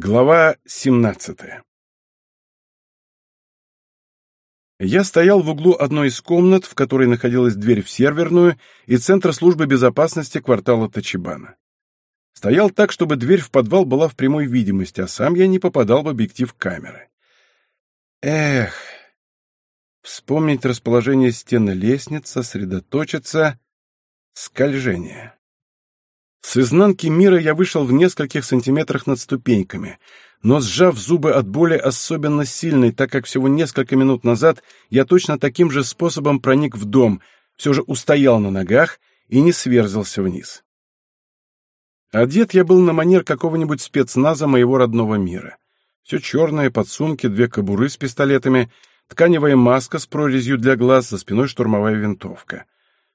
Глава 17 Я стоял в углу одной из комнат, в которой находилась дверь в серверную и центр службы безопасности квартала Тачибана. Стоял так, чтобы дверь в подвал была в прямой видимости, а сам я не попадал в объектив камеры. Эх, вспомнить расположение стены лестниц, сосредоточиться, скольжение. С изнанки мира я вышел в нескольких сантиметрах над ступеньками, но сжав зубы от боли особенно сильной, так как всего несколько минут назад я точно таким же способом проник в дом, все же устоял на ногах и не сверзился вниз. Одет я был на манер какого-нибудь спецназа моего родного мира. Все черное, подсумки, две кобуры с пистолетами, тканевая маска с прорезью для глаз, за спиной штурмовая винтовка.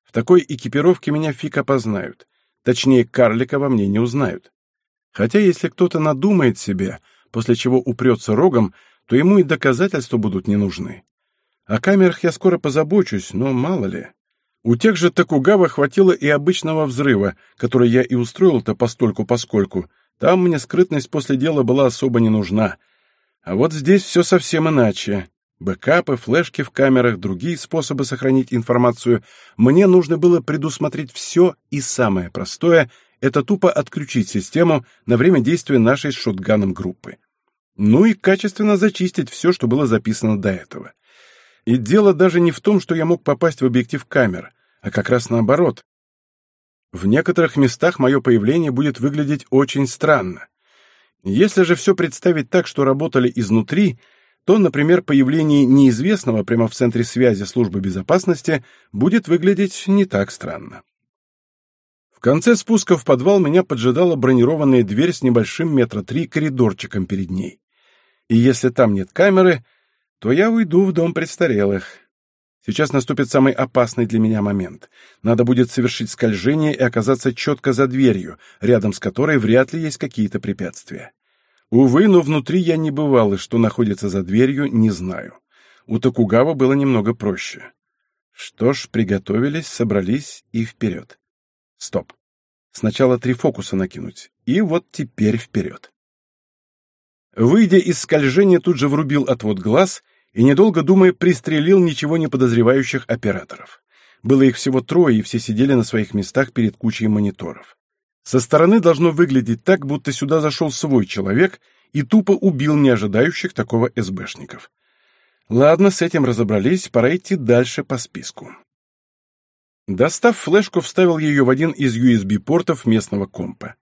В такой экипировке меня фиг опознают. Точнее, карлика во мне не узнают. Хотя если кто-то надумает себе, после чего упрется рогом, то ему и доказательства будут не нужны. О камерах я скоро позабочусь, но мало ли. У тех же Токугава хватило и обычного взрыва, который я и устроил-то постольку-поскольку. Там мне скрытность после дела была особо не нужна. А вот здесь все совсем иначе. Бэкапы, флешки в камерах, другие способы сохранить информацию. Мне нужно было предусмотреть все, и самое простое — это тупо отключить систему на время действия нашей с шотганом группы. Ну и качественно зачистить все, что было записано до этого. И дело даже не в том, что я мог попасть в объектив камер, а как раз наоборот. В некоторых местах мое появление будет выглядеть очень странно. Если же все представить так, что работали изнутри — то, например, появление неизвестного прямо в центре связи службы безопасности будет выглядеть не так странно. В конце спуска в подвал меня поджидала бронированная дверь с небольшим метра три коридорчиком перед ней. И если там нет камеры, то я уйду в дом престарелых. Сейчас наступит самый опасный для меня момент. Надо будет совершить скольжение и оказаться четко за дверью, рядом с которой вряд ли есть какие-то препятствия. Увы, но внутри я не бывал, и что находится за дверью, не знаю. У Токугава было немного проще. Что ж, приготовились, собрались и вперед. Стоп. Сначала три фокуса накинуть, и вот теперь вперед. Выйдя из скольжения, тут же врубил отвод глаз и, недолго думая, пристрелил ничего не подозревающих операторов. Было их всего трое, и все сидели на своих местах перед кучей мониторов. Со стороны должно выглядеть так, будто сюда зашел свой человек и тупо убил неожидающих такого СБшников. Ладно, с этим разобрались, пора идти дальше по списку. Достав флешку, вставил ее в один из USB-портов местного компа.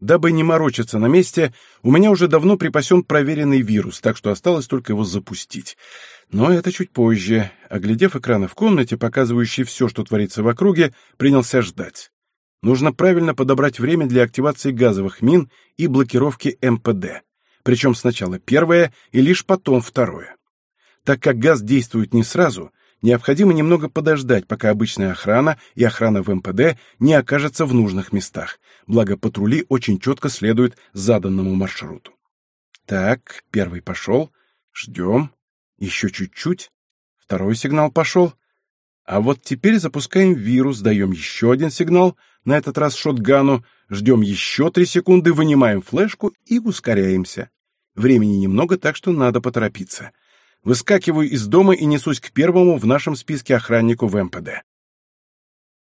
Дабы не морочиться на месте, у меня уже давно припасен проверенный вирус, так что осталось только его запустить. Но это чуть позже. Оглядев экраны в комнате, показывающие все, что творится в округе, принялся ждать. Нужно правильно подобрать время для активации газовых мин и блокировки МПД. Причем сначала первое и лишь потом второе. Так как газ действует не сразу, необходимо немного подождать, пока обычная охрана и охрана в МПД не окажутся в нужных местах, благо патрули очень четко следуют заданному маршруту. Так, первый пошел. Ждем. Еще чуть-чуть. Второй сигнал пошел. А вот теперь запускаем вирус, даем еще один сигнал — на этот раз шотгану, ждем еще три секунды, вынимаем флешку и ускоряемся. Времени немного, так что надо поторопиться. Выскакиваю из дома и несусь к первому в нашем списке охраннику в МПД.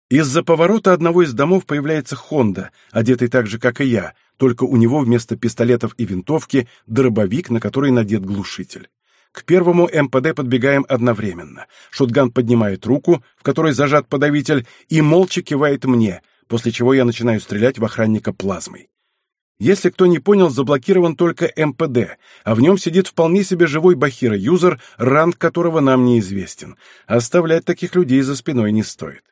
Из-за поворота одного из домов появляется Хонда, одетый так же, как и я, только у него вместо пистолетов и винтовки дробовик, на который надет глушитель. К первому МПД подбегаем одновременно. Шотган поднимает руку, в которой зажат подавитель, и молча кивает мне, после чего я начинаю стрелять в охранника плазмой. Если кто не понял, заблокирован только МПД, а в нем сидит вполне себе живой Бахира-юзер, ранг которого нам неизвестен. Оставлять таких людей за спиной не стоит.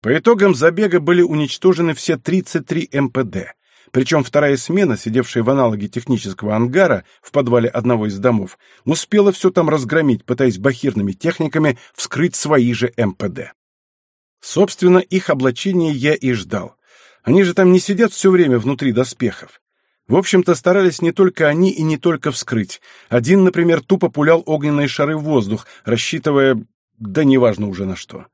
По итогам забега были уничтожены все 33 МПД. Причем вторая смена, сидевшая в аналоге технического ангара в подвале одного из домов, успела все там разгромить, пытаясь бахирными техниками вскрыть свои же МПД. Собственно, их облачение я и ждал. Они же там не сидят все время внутри доспехов. В общем-то, старались не только они и не только вскрыть. Один, например, тупо пулял огненные шары в воздух, рассчитывая... да неважно уже на что.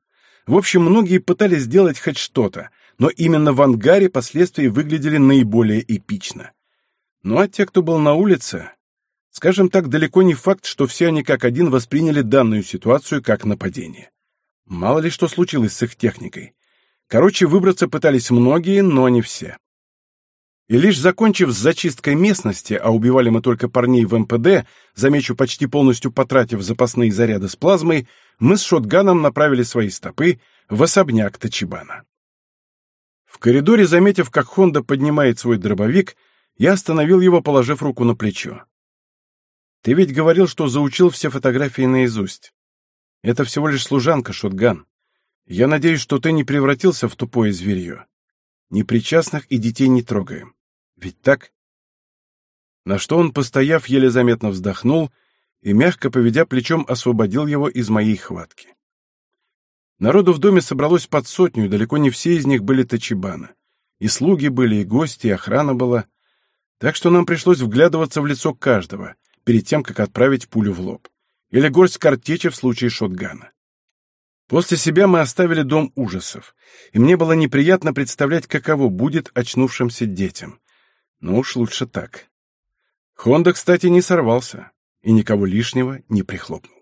В общем, многие пытались сделать хоть что-то, но именно в ангаре последствия выглядели наиболее эпично. Ну а те, кто был на улице, скажем так, далеко не факт, что все они как один восприняли данную ситуацию как нападение. Мало ли что случилось с их техникой. Короче, выбраться пытались многие, но не все. И лишь закончив с зачисткой местности, а убивали мы только парней в МПД, замечу, почти полностью потратив запасные заряды с плазмой, мы с шотганом направили свои стопы в особняк Тачибана. В коридоре, заметив, как Хонда поднимает свой дробовик, я остановил его, положив руку на плечо. «Ты ведь говорил, что заучил все фотографии наизусть. Это всего лишь служанка, шотган. Я надеюсь, что ты не превратился в тупое зверье. Непричастных и детей не трогаем. Ведь так? На что он, постояв, еле заметно вздохнул и, мягко поведя плечом, освободил его из моей хватки. Народу в доме собралось под сотню, и далеко не все из них были тачибана. И слуги были, и гости, и охрана была. Так что нам пришлось вглядываться в лицо каждого, перед тем, как отправить пулю в лоб. Или горсть картечи в случае шотгана. После себя мы оставили дом ужасов, и мне было неприятно представлять, каково будет очнувшимся детям. Ну уж лучше так. Хонда, кстати, не сорвался и никого лишнего не прихлопнул.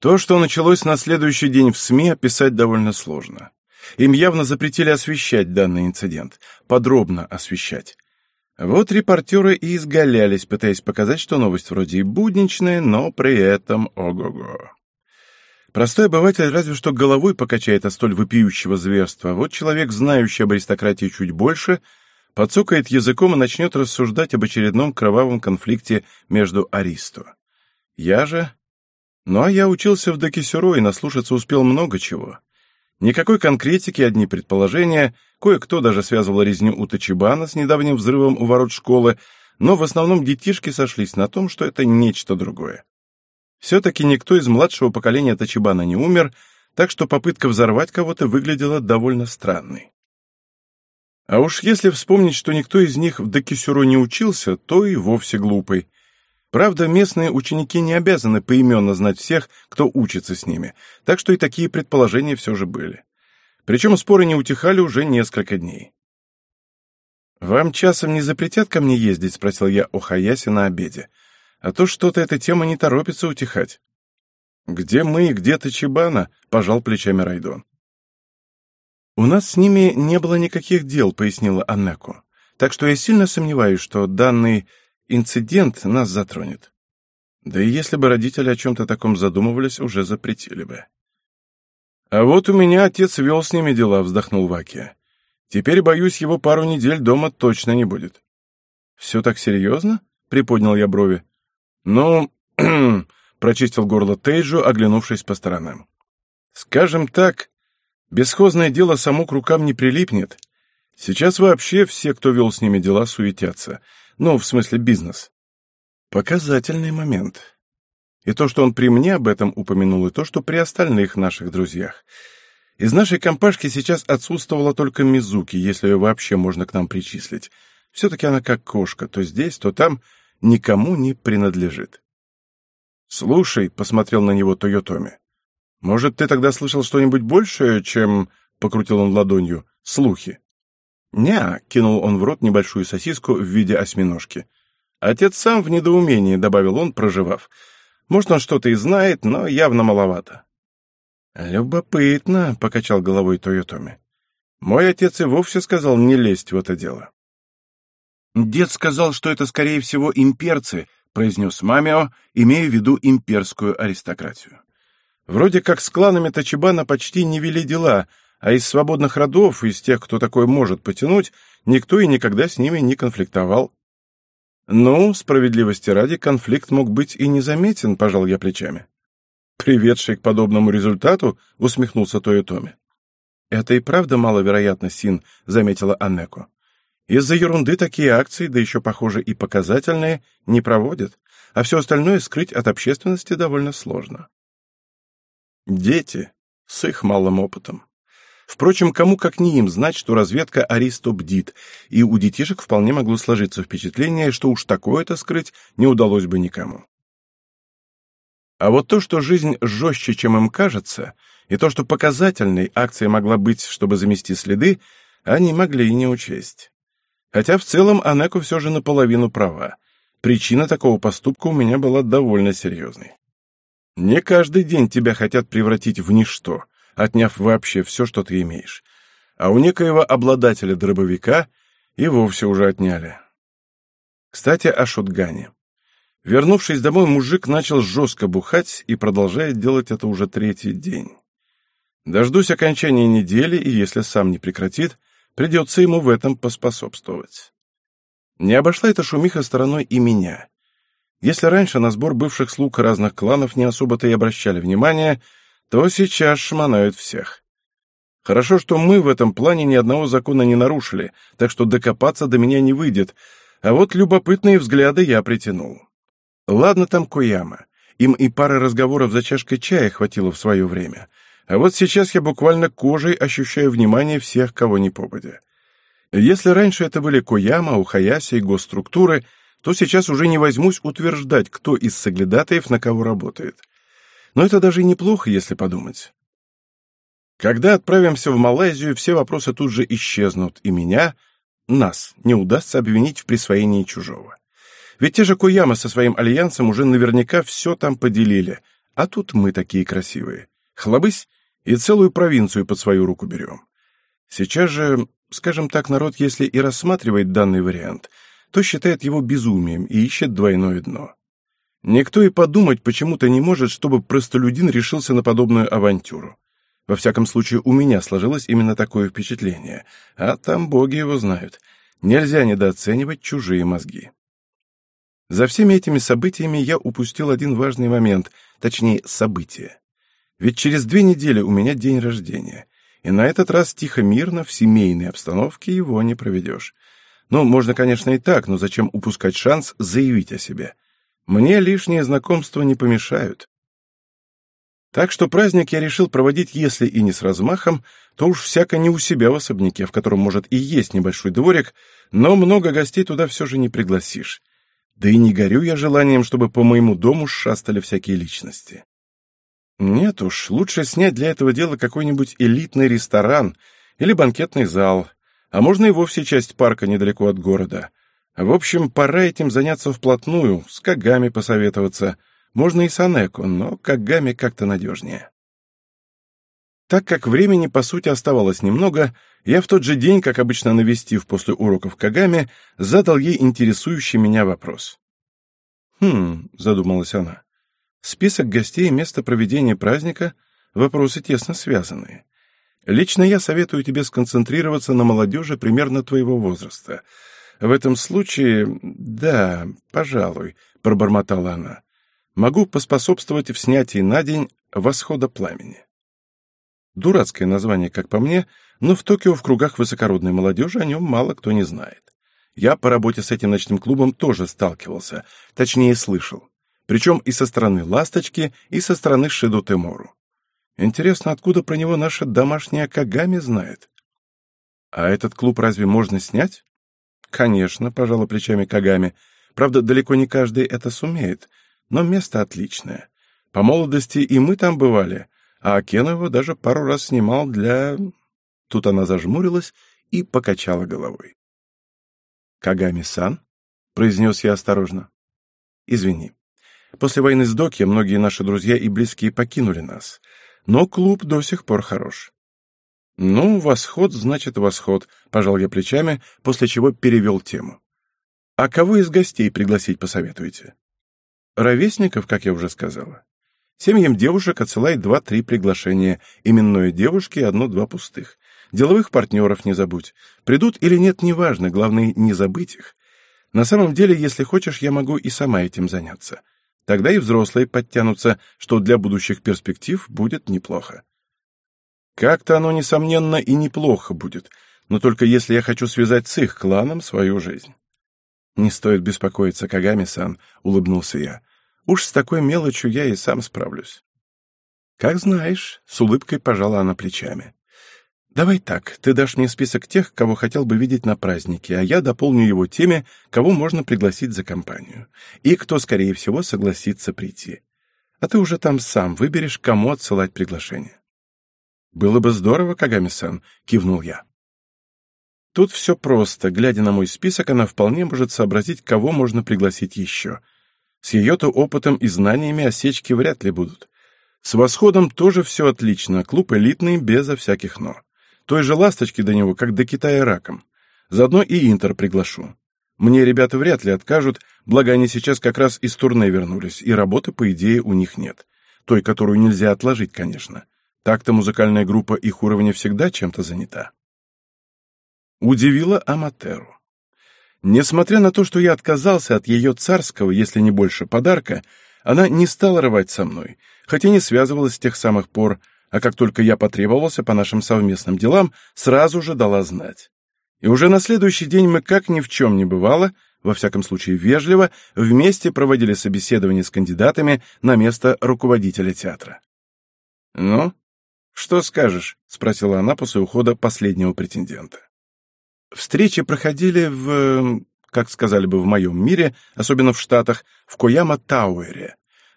То, что началось на следующий день в СМИ, описать довольно сложно. Им явно запретили освещать данный инцидент, подробно освещать. Вот репортеры и изгалялись, пытаясь показать, что новость вроде и будничная, но при этом ого-го. Простой обыватель разве что головой покачает от столь вопиющего зверства, вот человек, знающий об аристократии чуть больше, подсокает языком и начнет рассуждать об очередном кровавом конфликте между Аристо. Я же... Ну а я учился в Докисюро и наслушаться успел много чего. Никакой конкретики, одни предположения, кое-кто даже связывал резню у Тачибана с недавним взрывом у ворот школы, но в основном детишки сошлись на том, что это нечто другое. Все-таки никто из младшего поколения Тачибана не умер, так что попытка взорвать кого-то выглядела довольно странной. А уж если вспомнить, что никто из них в Докисюро не учился, то и вовсе глупый. Правда, местные ученики не обязаны поименно знать всех, кто учится с ними, так что и такие предположения все же были. Причем споры не утихали уже несколько дней. «Вам часом не запретят ко мне ездить?» — спросил я о Хаясе на обеде. «А то что-то эта тема не торопится утихать». «Где мы и где Тачибана?» — пожал плечами Райдон. «У нас с ними не было никаких дел», — пояснила Аннеко. «Так что я сильно сомневаюсь, что данный инцидент нас затронет. Да и если бы родители о чем-то таком задумывались, уже запретили бы». «А вот у меня отец вел с ними дела», — вздохнул Ваки. «Теперь, боюсь, его пару недель дома точно не будет». «Все так серьезно?» — приподнял я брови. «Ну...» — прочистил горло Тейджу, оглянувшись по сторонам. «Скажем так, Бесхозное дело само к рукам не прилипнет. Сейчас вообще все, кто вел с ними дела, суетятся. Ну, в смысле бизнес. Показательный момент. И то, что он при мне об этом упомянул, и то, что при остальных наших друзьях. Из нашей компашки сейчас отсутствовала только Мизуки, если ее вообще можно к нам причислить. Все-таки она как кошка, то здесь, то там, никому не принадлежит. «Слушай», — посмотрел на него Тойотоми, может, ты тогда слышал что-нибудь большее, чем...» — покрутил он ладонью. «Слухи». «Не», — кинул он в рот небольшую сосиску в виде осьминожки. «Отец сам в недоумении», — добавил он, проживав. «Может, он что-то и знает, но явно маловато». «Любопытно», — покачал головой Тойотоми. «Мой отец и вовсе сказал не лезть в это дело». «Дед сказал, что это, скорее всего, имперцы», — произнес Мамио, имея в виду имперскую аристократию. Вроде как с кланами Тачибана почти не вели дела, а из свободных родов, из тех, кто такой может потянуть, никто и никогда с ними не конфликтовал. Ну, справедливости ради, конфликт мог быть и незаметен, пожал я плечами. Приведший к подобному результату, усмехнулся Тойотоми. Это и правда маловероятно, Син, заметила Анеко. Из-за ерунды такие акции, да еще, похоже, и показательные, не проводят, а все остальное скрыть от общественности довольно сложно. Дети с их малым опытом. Впрочем, кому как не им знать, что разведка Аристо бдит, и у детишек вполне могло сложиться впечатление, что уж такое-то скрыть не удалось бы никому. А вот то, что жизнь жестче, чем им кажется, и то, что показательной акция могла быть, чтобы замести следы, они могли и не учесть. Хотя в целом Анеко все же наполовину права. Причина такого поступка у меня была довольно серьезной. Не каждый день тебя хотят превратить в ничто, отняв вообще все, что ты имеешь. А у некоего обладателя дробовика и вовсе уже отняли. Кстати, о шотгане. Вернувшись домой, мужик начал жестко бухать и продолжает делать это уже третий день. Дождусь окончания недели, и если сам не прекратит, придется ему в этом поспособствовать. Не обошла эта шумиха стороной и меня. Если раньше на сбор бывших слуг разных кланов не особо-то и обращали внимание, то сейчас шмонают всех. Хорошо, что мы в этом плане ни одного закона не нарушили, так что докопаться до меня не выйдет, а вот любопытные взгляды я притянул. Ладно там Кояма, им и пары разговоров за чашкой чая хватило в свое время, а вот сейчас я буквально кожей ощущаю внимание всех, кого не попадя. Если раньше это были Кояма, Ухаяси и госструктуры, то сейчас уже не возьмусь утверждать, кто из соглядатаев на кого работает. Но это даже и неплохо, если подумать. Когда отправимся в Малайзию, все вопросы тут же исчезнут, и меня, нас, не удастся обвинить в присвоении чужого. Ведь те же Куяма со своим альянсом уже наверняка все там поделили, а тут мы такие красивые. Хлобысь, и целую провинцию под свою руку берем. Сейчас же Скажем так, народ, если и рассматривает данный вариант, то считает его безумием и ищет двойное дно. Никто и подумать почему-то не может, чтобы простолюдин решился на подобную авантюру. Во всяком случае, у меня сложилось именно такое впечатление, а там боги его знают. Нельзя недооценивать чужие мозги. За всеми этими событиями я упустил один важный момент, точнее, событие. Ведь через две недели у меня день рождения, и на этот раз тихо-мирно, в семейной обстановке его не проведешь. Ну, можно, конечно, и так, но зачем упускать шанс заявить о себе? Мне лишние знакомства не помешают. Так что праздник я решил проводить, если и не с размахом, то уж всяко не у себя в особняке, в котором, может, и есть небольшой дворик, но много гостей туда все же не пригласишь. Да и не горю я желанием, чтобы по моему дому шастали всякие личности. Нет уж, лучше снять для этого дела какой-нибудь элитный ресторан или банкетный зал, а можно и вовсе часть парка недалеко от города. В общем, пора этим заняться вплотную, с Кагами посоветоваться. Можно и с Анеко, но Кагами как-то надежнее. Так как времени, по сути, оставалось немного, я в тот же день, как обычно навестив после уроков Кагами, задал ей интересующий меня вопрос. «Хм», — задумалась она, Список гостей и место проведения праздника – вопросы тесно связанные. Лично я советую тебе сконцентрироваться на молодежи примерно твоего возраста. В этом случае, да, пожалуй, пробормотала она. Могу поспособствовать в снятии на день восхода пламени. Дурацкое название, как по мне, но в Токио в кругах высокородной молодежи о нем мало кто не знает. Я по работе с этим ночным клубом тоже сталкивался, точнее слышал причем и со стороны «Ласточки», и со стороны Шиду Темору. Интересно, откуда про него наша домашняя Кагами знает? А этот клуб разве можно снять? Конечно, пожала плечами Кагами. Правда, далеко не каждый это сумеет, но место отличное. По молодости и мы там бывали, а Кену даже пару раз снимал для... Тут она зажмурилась и покачала головой. «Кагами-сан?» — произнес я осторожно. «Извини, После войны с Докья многие наши друзья и близкие покинули нас. Но клуб до сих пор хорош. «Ну, восход значит восход», — пожал я плечами, после чего перевел тему. «А кого из гостей пригласить посоветуете?» «Ровесников, как я уже сказала. Семьям девушек отсылай два-три приглашения, именное девушки одно-два пустых. Деловых партнеров не забудь. Придут или нет, неважно, главное, не забыть их. На самом деле, если хочешь, я могу и сама этим заняться. Тогда и взрослые подтянутся, что для будущих перспектив будет неплохо. Как-то оно, несомненно, и неплохо будет, но только если я хочу связать с их кланом свою жизнь. «Не стоит беспокоиться, Кагами-сан», — улыбнулся я. «Уж с такой мелочью я и сам справлюсь». «Как знаешь», — с улыбкой пожала она плечами. «Давай так, ты дашь мне список тех, кого хотел бы видеть на празднике, а я дополню его теми, кого можно пригласить за компанию, и кто, скорее всего, согласится прийти. А ты уже там сам выберешь, кому отсылать приглашение». «Было бы здорово, Кагами-сан», — кивнул я. Тут все просто. Глядя на мой список, она вполне может сообразить, кого можно пригласить еще. С ее-то опытом и знаниями осечки вряд ли будут. С восходом тоже все отлично, клуб элитный, безо всяких «но». Той же ласточки до него, как до Китая раком. Заодно и Интер приглашу. Мне ребята вряд ли откажут, благо они сейчас как раз из турне вернулись, и работы, по идее, у них нет. Той, которую нельзя отложить, конечно. Так-то музыкальная группа их уровня всегда чем-то занята. Удивила Аматеру. Несмотря на то, что я отказался от ее царского, если не больше, подарка, она не стала рвать со мной, хотя не связывалась с тех самых пор, а как только я потребовался по нашим совместным делам, сразу же дала знать. И уже на следующий день мы, как ни в чем не бывало, во всяком случае вежливо, вместе проводили собеседование с кандидатами на место руководителя театра. «Ну, что скажешь?» — спросила она после ухода последнего претендента. Встречи проходили в, как сказали бы в моем мире, особенно в Штатах, в Кояма-Тауэре,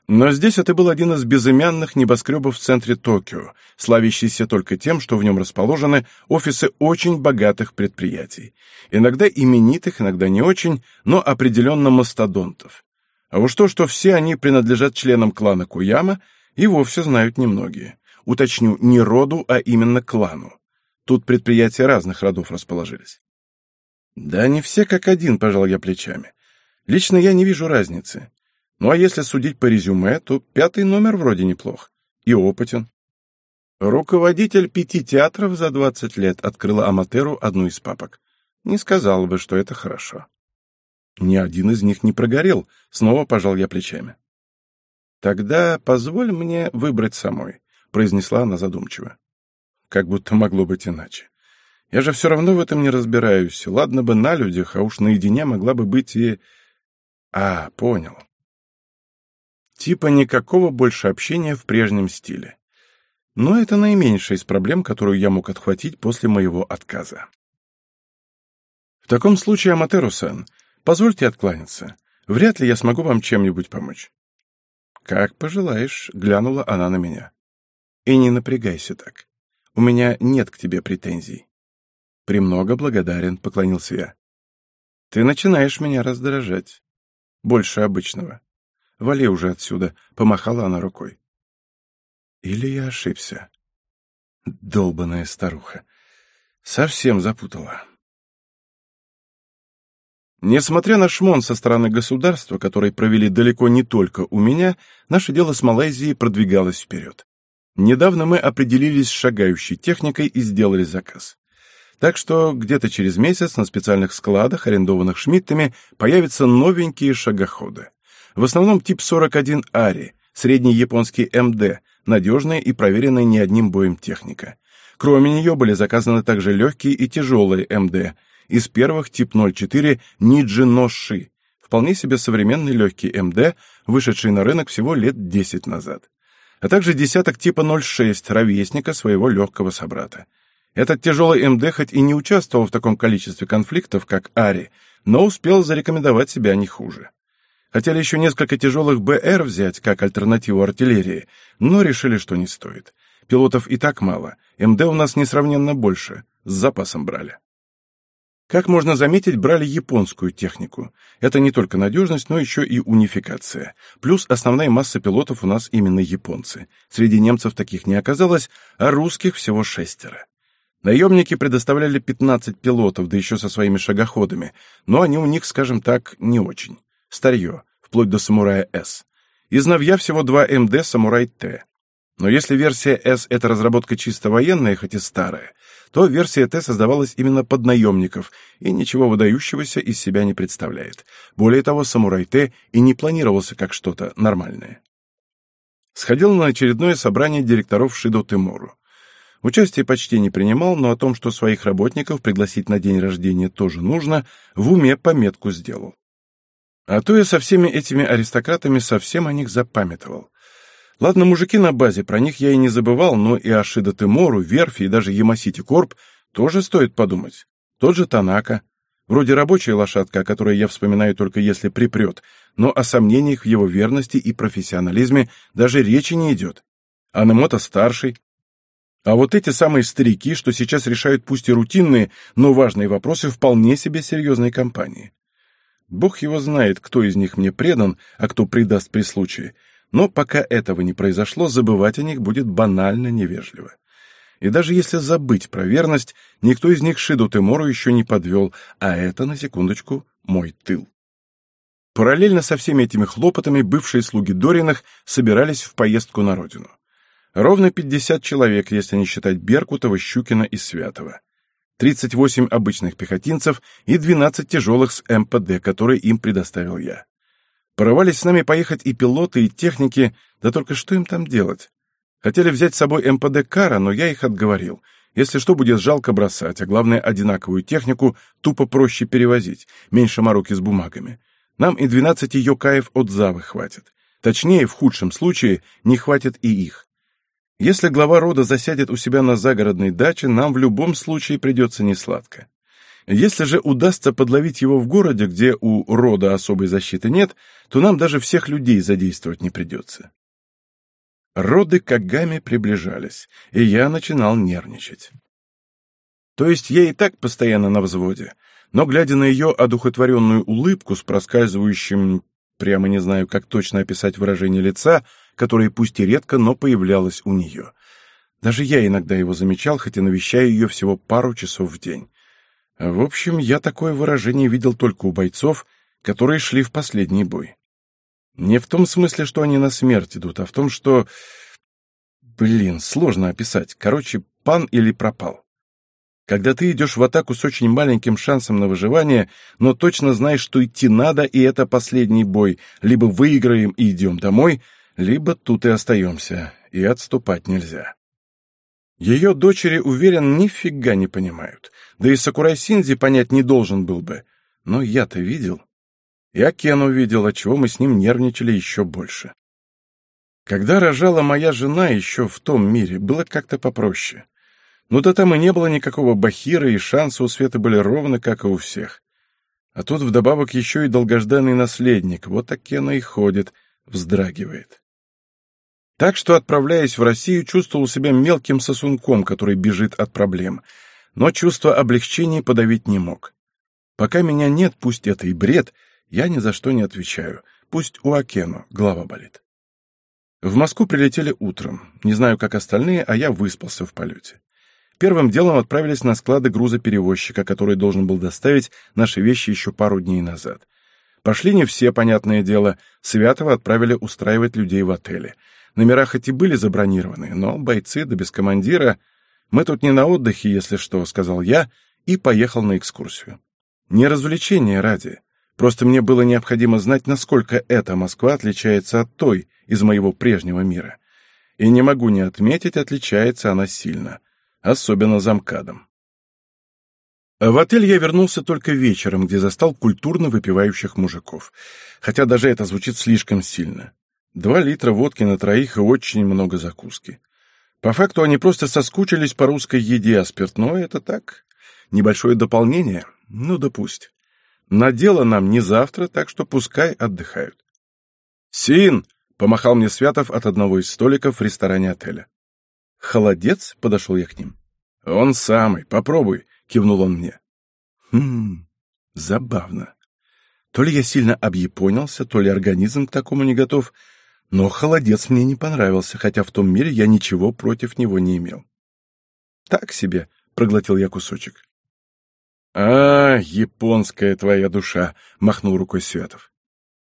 но здесь это был один из безымянных небоскребов в центре Токио, славящийся только тем, что в нем расположены офисы очень богатых предприятий. Иногда именитых, иногда не очень, но определенно мастодонтов. А уж то, что все они принадлежат членам клана Куяма, и вовсе знают немногие. Уточню, не роду, а именно клану. Тут предприятия разных родов расположились. Да не все как один, пожал я плечами. Лично я не вижу разницы. Ну а если судить по резюме, то пятый номер вроде неплох. И опытен. Руководитель пяти театров за двадцать лет открыла Аматеру одну из папок. Не сказал бы, что это хорошо. Ни один из них не прогорел, снова пожал я плечами. Тогда позволь мне выбрать самой, произнесла она задумчиво. Как будто могло быть иначе. Я же все равно в этом не разбираюсь. Ладно бы на людях, а уж наедине могла бы быть и... А, понял. Типа никакого больше общения в прежнем стиле. Но это наименьшая из проблем, которую я мог отхватить после моего отказа. В таком случае, Аматеру-сан, позвольте откланяться. Вряд ли я смогу вам чем-нибудь помочь. Как пожелаешь, глянула она на меня. И не напрягайся так. У меня нет к тебе претензий. Премного благодарен, поклонился я. Ты начинаешь меня раздражать. Больше обычного. Вали уже отсюда!» — помахала она рукой. Или я ошибся? Долбаная старуха. Совсем запутала. Несмотря на шмон со стороны государства, который провели далеко не только у меня, наше дело с Малайзией продвигалось вперед. Недавно мы определились с шагающей техникой и сделали заказ. Так что где-то через месяц на специальных складах, арендованных Шмидтами, появятся новенькие шагоходы. В основном тип 41 Ари, средний японский МД, надежная и проверенная не одним боем техника. Кроме нее были заказаны также легкие и тяжелые МД. Из первых тип 04 Ниджи Ноши, вполне себе современный легкий МД, вышедший на рынок всего лет 10 назад. А также десяток типа 06 ровесника своего легкого собрата. Этот тяжелый МД хоть и не участвовал в таком количестве конфликтов, как Ари, но успел зарекомендовать себя не хуже. Хотели еще несколько тяжелых БР взять, как альтернативу артиллерии, но решили, что не стоит. Пилотов и так мало, МД у нас несравненно больше, с запасом брали. Как можно заметить, брали японскую технику. Это не только надежность, но еще и унификация. Плюс основная масса пилотов у нас именно японцы. Среди немцев таких не оказалось, а русских всего шестеро. Наемники предоставляли 15 пилотов, да еще со своими шагоходами, но они у них, скажем так, не очень. Старье, вплоть до Самурая С. Из новья всего два МД Самурай Т. Но если версия С — это разработка чисто военная, хоть и старая, то версия Т создавалась именно под наемников и ничего выдающегося из себя не представляет. Более того, Самурай Т и не планировался как что-то нормальное. Сходил на очередное собрание директоров Шидо Тимору. Участие почти не принимал, но о том, что своих работников пригласить на день рождения тоже нужно, в уме пометку сделал. А то я со всеми этими аристократами совсем о них запамятовал. Ладно, мужики на базе, про них я и не забывал, но и о Шида Тимору, Верфи и даже Ямасити Корп тоже стоит подумать. Тот же Танака. Вроде рабочая лошадка, о которой я вспоминаю только если припрет, но о сомнениях в его верности и профессионализме даже речи не идет. Анемото старший. А вот эти самые старики, что сейчас решают пусть и рутинные, но важные вопросы вполне себе серьезной компании. Бог его знает, кто из них мне предан, а кто предаст при случае, но пока этого не произошло, забывать о них будет банально невежливо. И даже если забыть про верность, никто из них Шиду Тимору еще не подвел, а это, на секундочку, мой тыл. Параллельно со всеми этими хлопотами бывшие слуги Дориных собирались в поездку на родину. Ровно 50 человек, если не считать Беркутова, Щукина и Святого. 38 обычных пехотинцев и 12 тяжелых с МПД, которые им предоставил я. Порывались с нами поехать и пилоты, и техники, да только что им там делать? Хотели взять с собой МПД Кара, но я их отговорил. Если что, будет жалко бросать, а главное, одинаковую технику тупо проще перевозить, меньше мороки с бумагами. Нам и 12 Йокаев от Завы хватит. Точнее, в худшем случае, не хватит и их. Если глава рода засядет у себя на загородной даче, нам в любом случае придется несладко. Если же удастся подловить его в городе, где у рода особой защиты нет, то нам даже всех людей задействовать не придется. Роды Кагами приближались, и я начинал нервничать. То есть я и так постоянно на взводе, но, глядя на ее одухотворенную улыбку с проскальзывающим, прямо не знаю, как точно описать выражение лица, которое пусть и редко, но появлялось у нее. Даже я иногда его замечал, хотя навещаю ее всего пару часов в день. В общем, я такое выражение видел только у бойцов, которые шли в последний бой. Не в том смысле, что они на смерть идут, а в том, что... Блин, сложно описать. Короче, пан или пропал. Когда ты идешь в атаку с очень маленьким шансом на выживание, но точно знаешь, что идти надо, и это последний бой, либо выиграем и идем домой, либо тут и остаемся, и отступать нельзя. Ее дочери, уверен, нифига не понимают. Да и Сакурай Синзи понять не должен был бы. Но я-то видел. Я Кен увидел, отчего мы с ним нервничали еще больше. Когда рожала моя жена еще в том мире, было как-то попроще. Ну да там и не было никакого бахира, и шансы у Светы были ровно, как и у всех. А тут вдобавок еще и долгожданный наследник, вот так Кена и ходит, вздрагивает. Так что, отправляясь в Россию, чувствовал себя мелким сосунком, который бежит от проблем, но чувство облегчения подавить не мог. Пока меня нет, пусть это и бред — я ни за что не отвечаю. Пусть у Акену голова болит. В Москву прилетели утром. Не знаю, как остальные, а я выспался в полете. Первым делом отправились на склады грузоперевозчика, который должен был доставить наши вещи еще пару дней назад. Пошли не все, понятное дело. Святого отправили устраивать людей в отеле. Номера хоть и были забронированы, но бойцы да без командира... «Мы тут не на отдыхе, если что», — сказал я и поехал на экскурсию. Не развлечение ради. Просто мне было необходимо знать, насколько эта Москва отличается от той из моего прежнего мира. И не могу не отметить, отличается она сильно. Особенно замкадом. В отель я вернулся только вечером, где застал культурно выпивающих мужиков. Хотя даже это звучит слишком сильно. Два литра водки на троих и очень много закуски. По факту они просто соскучились по русской еде, а спиртное — это так. Небольшое дополнение? Ну да. На дело нам не завтра, так что пускай отдыхают. «Син!» — помахал мне Святов от одного из столиков в ресторане отеля. «Холодец?» — подошел я к ним. «Он самый, попробуй», — кивнул он мне. «Хм, забавно. То ли я сильно объяпонился, то ли организм к такому не готов, но холодец мне не понравился, хотя в том мире я ничего против него не имел. «Так себе», — проглотил я кусочек. «А, японская твоя душа!» — махнул рукой Светов.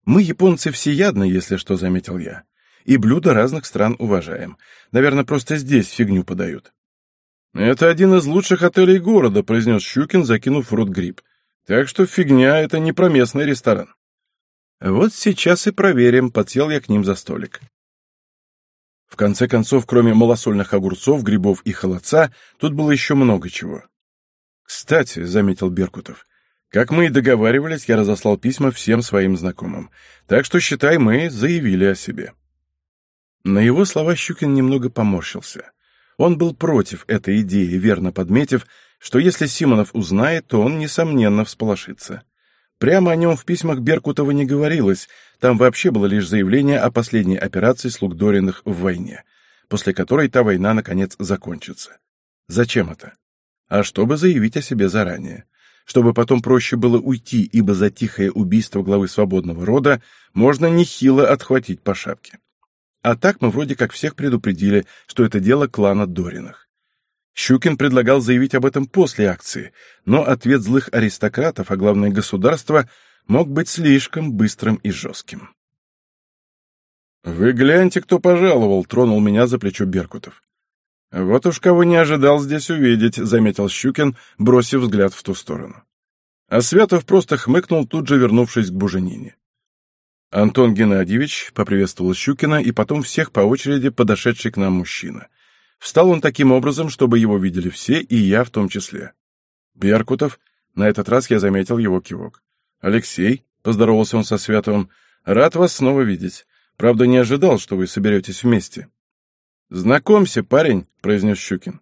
«Мы, японцы, всеядны, если что, — заметил я. И блюда разных стран уважаем. Наверное, просто здесь фигню подают». «Это один из лучших отелей города», — произнес Щукин, закинув в рот гриб. «Так что фигня — это не про местный ресторан». «Вот сейчас и проверим», — подсел я к ним за столик. В конце концов, кроме малосольных огурцов, грибов и холодца, тут было еще много чего. «Кстати», — заметил Беркутов, — «как мы и договаривались, я разослал письма всем своим знакомым. Так что, считай, мы заявили о себе». На его слова Щукин немного поморщился. Он был против этой идеи, верно подметив, что если Симонов узнает, то он, несомненно, всполошится. Прямо о нем в письмах Беркутова не говорилось, там вообще было лишь заявление о последней операции слуг Дориных в войне. после которой та война, наконец, закончится. Зачем это? А чтобы заявить о себе заранее. Чтобы потом проще было уйти, ибо за тихое убийство главы свободного рода можно нехило отхватить по шапке. А так мы вроде как всех предупредили, что это дело клана Дориных. Щукин предлагал заявить об этом после акции, но ответ злых аристократов, а главное государства, мог быть слишком быстрым и жестким. «Вы гляньте, кто пожаловал!» — тронул меня за плечо Беркутов. «Вот уж кого не ожидал здесь увидеть», — заметил Щукин, бросив взгляд в ту сторону. А Святов просто хмыкнул, тут же вернувшись к Буженине. Антон Геннадьевич поприветствовал Щукина и потом всех по очереди подошедший к нам мужчина. Встал он таким образом, чтобы его видели все, и я в том числе. Беркутов, на этот раз я заметил его кивок. «Алексей», — поздоровался он со Святовым, — «рад вас снова видеть. Правда, не ожидал, что вы соберетесь вместе». «Знакомься, парень», — произнес Щукин.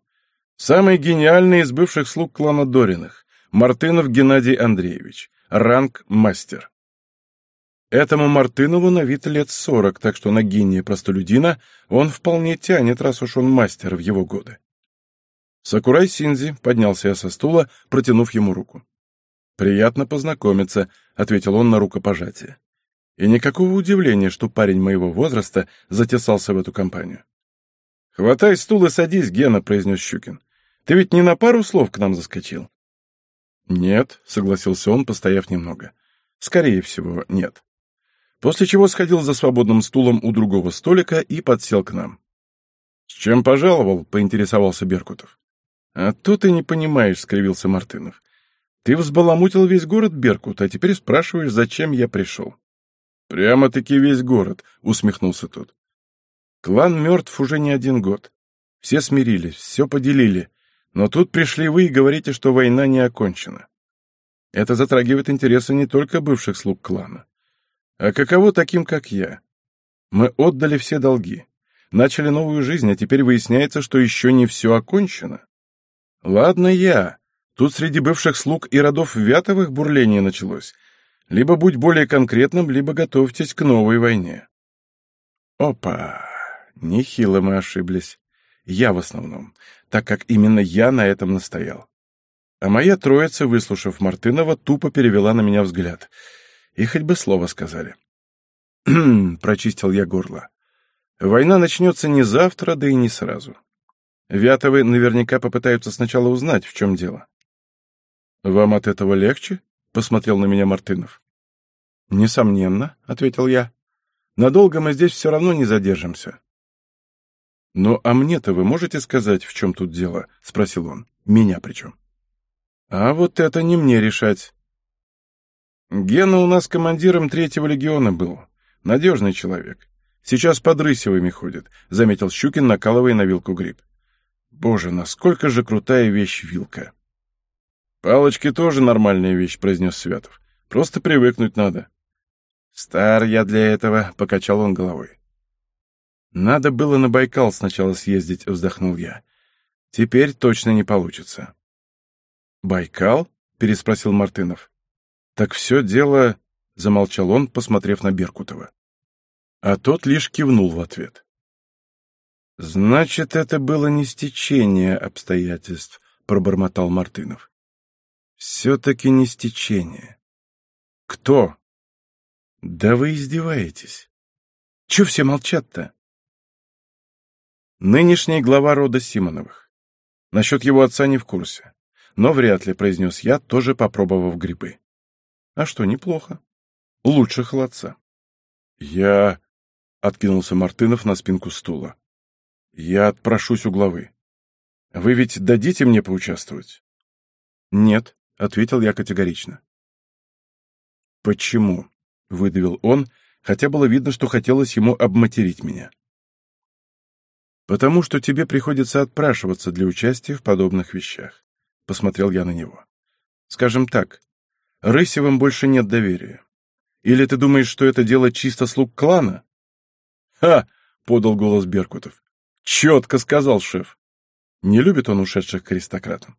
«Самый гениальный из бывших слуг клана Дориных. Мартынов Геннадий Андреевич. Ранг мастер». Этому Мартынову на вид лет сорок, так что на гения простолюдина он вполне тянет, раз уж он мастер в его годы. Сакурай Синзи поднялся я со стула, протянув ему руку. «Приятно познакомиться», — ответил он на рукопожатие. И никакого удивления, что парень моего возраста затесался в эту компанию. «Хватай стул и садись, Гена», — произнес Щукин. «Ты ведь не на пару слов к нам заскочил?» «Нет», — согласился он, постояв немного. «Скорее всего, нет». После чего сходил за свободным стулом у другого столика и подсел к нам. «С чем пожаловал?» — поинтересовался Беркутов. «А то ты не понимаешь», — скривился Мартынов. Ты взбаламутил весь город, Беркут, а теперь спрашиваешь, зачем я пришел. Прямо-таки весь город, усмехнулся тот. Клан мертв уже не один год. Все смирились, все поделили. Но тут пришли вы и говорите, что война не окончена. Это затрагивает интересы не только бывших слуг клана. А каково таким, как я? Мы отдали все долги, начали новую жизнь, а теперь выясняется, что еще не все окончено. Ладно я, Тут среди бывших слуг и родов Вятовых бурление началось. Либо будь более конкретным, либо готовьтесь к новой войне. Опа! Нехило мы ошиблись. Я в основном, так как именно я на этом настоял. А моя троица, выслушав Мартынова, тупо перевела на меня взгляд. И хоть бы слово сказали. прочистил я горло. Война начнется не завтра, да и не сразу. Вятовы наверняка попытаются сначала узнать, в чем дело. «Вам от этого легче?» — посмотрел на меня Мартынов. «Несомненно», — ответил я. «Надолго мы здесь все равно не задержимся». «Ну, а мне-то вы можете сказать, в чем тут дело?» — спросил он. «Меня причем». «А вот это не мне решать». «Гена у нас командиром третьего легиона был. Надежный человек. Сейчас под Рысевыми ходит», — заметил Щукин, накалывая на вилку гриб. «Боже, насколько же крутая вещь вилка!» «Палочки тоже нормальная вещь», — произнес Святов. «Просто привыкнуть надо». «Стар я для этого», — покачал он головой. «Надо было на Байкал сначала съездить», — вздохнул я. «Теперь точно не получится». «Байкал?» — переспросил Мартынов. «Так все дело...» — замолчал он, посмотрев на Беркутова. А тот лишь кивнул в ответ. «Значит, это было не стечение обстоятельств», — пробормотал Мартынов. Все-таки не стечение. Кто? Да вы издеваетесь. Че все молчат-то? Нынешний глава рода Симоновых. Насчет его отца не в курсе. Но вряд ли, произнес я, тоже попробовав грибы. А что, неплохо. Лучше холодца. Я... Откинулся Мартынов на спинку стула. Я отпрошусь у главы. Вы ведь дадите мне поучаствовать? Нет, ответил я категорично. «Почему?» — выдавил он, хотя было видно, что хотелось ему обматерить меня. «Потому что тебе приходится отпрашиваться для участия в подобных вещах», — посмотрел я на него. «Скажем так, Рысевым больше нет доверия. Или ты думаешь, что это дело чисто слуг клана?» «Ха!» — подал голос Беркутов. «Четко сказал шеф. Не любит он ушедших к аристократам.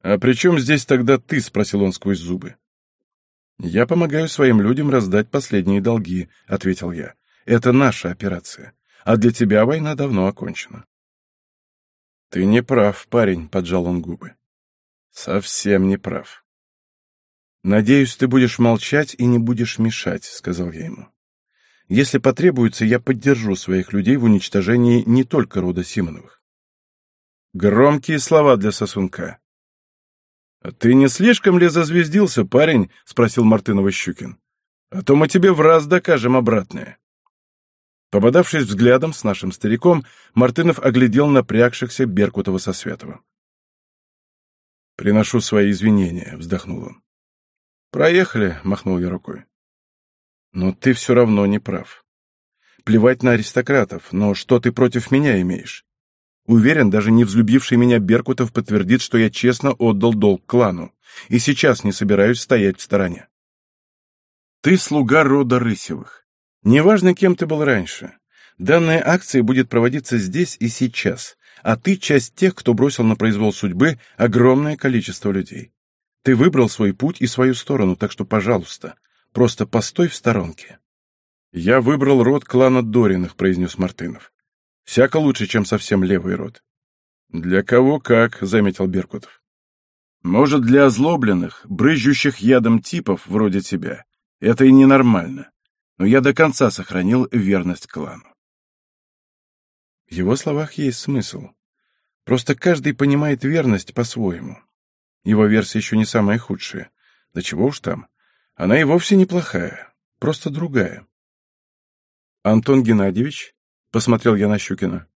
«А при чем здесь тогда ты?» — спросил он сквозь зубы. «Я помогаю своим людям раздать последние долги», — ответил я. «Это наша операция. а для тебя война давно окончена. Ты не прав, парень, — поджал он губы. Совсем не прав. Надеюсь, ты будешь молчать и не будешь мешать, — сказал я ему. Если потребуется, я поддержу своих людей в уничтожении не только рода Симоновых. Громкие слова для сосунка. «А «Ты не слишком ли зазвездился, парень?» — спросил Мартынова-Щукин. «А то мы тебе в раз докажем обратное». Пободавшись взглядом с нашим стариком, Мартынов оглядел напрягшихся Беркутова со Светова. «Приношу свои извинения», — вздохнул он. «Проехали», — махнул я рукой. «Но ты все равно не прав. Плевать на аристократов, но что ты против меня имеешь? Уверен, даже не взлюбивший меня Беркутов подтвердит, что я честно отдал долг клану, и сейчас не собираюсь стоять в стороне. Ты слуга рода Рысевых. Неважно, кем ты был раньше. Данная акция будет проводиться здесь и сейчас, а ты часть тех, кто бросил на произвол судьбы огромное количество людей. Ты выбрал свой путь и свою сторону, так что, пожалуйста, просто постой в сторонке. «Я выбрал род клана Дориных», — произнес Мартынов. «Всяко лучше, чем совсем левый род». «Для кого как», — заметил Беркутов. «Может, для озлобленных, брызжущих ядом типов, вроде тебя, это и ненормально но я до конца сохранил верность клану. В его словах есть смысл. Просто каждый понимает верность по-своему. Его версия еще не самая худшая. Да чего уж там. Она и вовсе неплохая, просто другая. «Антон Геннадьевич?» — посмотрел я на Щукина.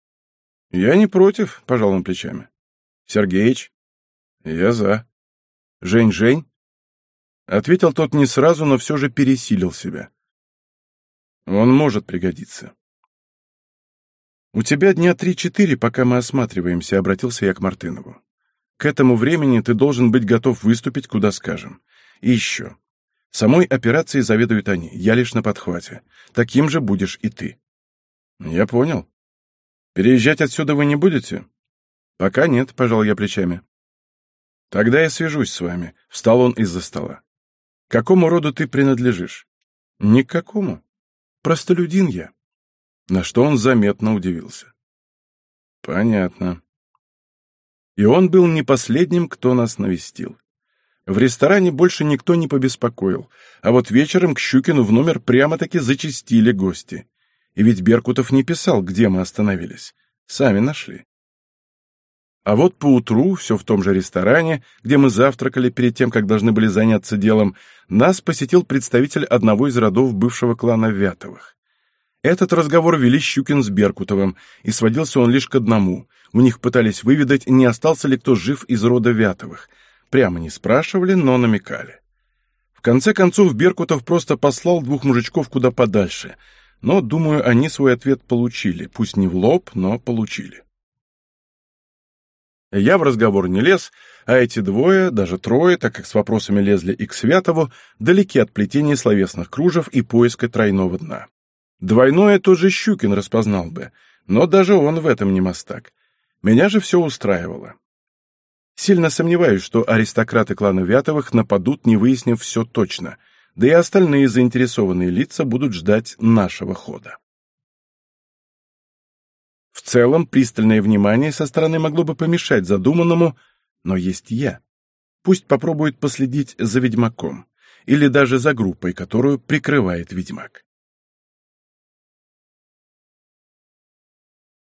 «Я не против», — пожал он плечами. «Сергеич?» «Я за». «Жень-Жень?» Ответил тот не сразу, но все же пересилил себя. Он может пригодиться. «У тебя дня три-четыре, пока мы осматриваемся», — обратился я к Мартынову. «К этому времени ты должен быть готов выступить, куда скажем. И еще. Самой операцией заведуют они, я лишь на подхвате. Таким же будешь и ты». «Я понял. Переезжать отсюда вы не будете?» «Пока нет», — пожал я плечами. «Тогда я свяжусь с вами», — встал он из-за стола. «К какому роду ты принадлежишь?» «Ни к какому. Простолюдин я. На что он заметно удивился. Понятно. И он был не последним, кто нас навестил. В ресторане больше никто не побеспокоил, а вот вечером к Щукину в номер прямо-таки зачастили гости. И ведь Беркутов не писал, где мы остановились. Сами нашли. А вот поутру, все в том же ресторане, где мы завтракали перед тем, как должны были заняться делом, нас посетил представитель одного из родов бывшего клана Вятовых. Этот разговор вели Щукин с Беркутовым, и сводился он лишь к одному. У них пытались выведать, не остался ли кто жив из рода Вятовых. Прямо не спрашивали, но намекали. В конце концов, Беркутов просто послал двух мужичков куда подальше. Но, думаю, они свой ответ получили. Пусть не в лоб, но получили. Я в разговор не лез, а эти двое, даже трое, так как с вопросами лезли и к Святову, далеки от плетения словесных кружев и поиска тройного дна. Двойное тоже Щукин распознал бы, но даже он в этом не мастак. Меня же все устраивало. Сильно сомневаюсь, что аристократы клана Вятовых нападут, не выяснив все точно, да и остальные заинтересованные лица будут ждать нашего хода. В целом, пристальное внимание со стороны могло бы помешать задуманному, но есть я. Пусть попробует последить за ведьмаком, или даже за группой, которую прикрывает ведьмак.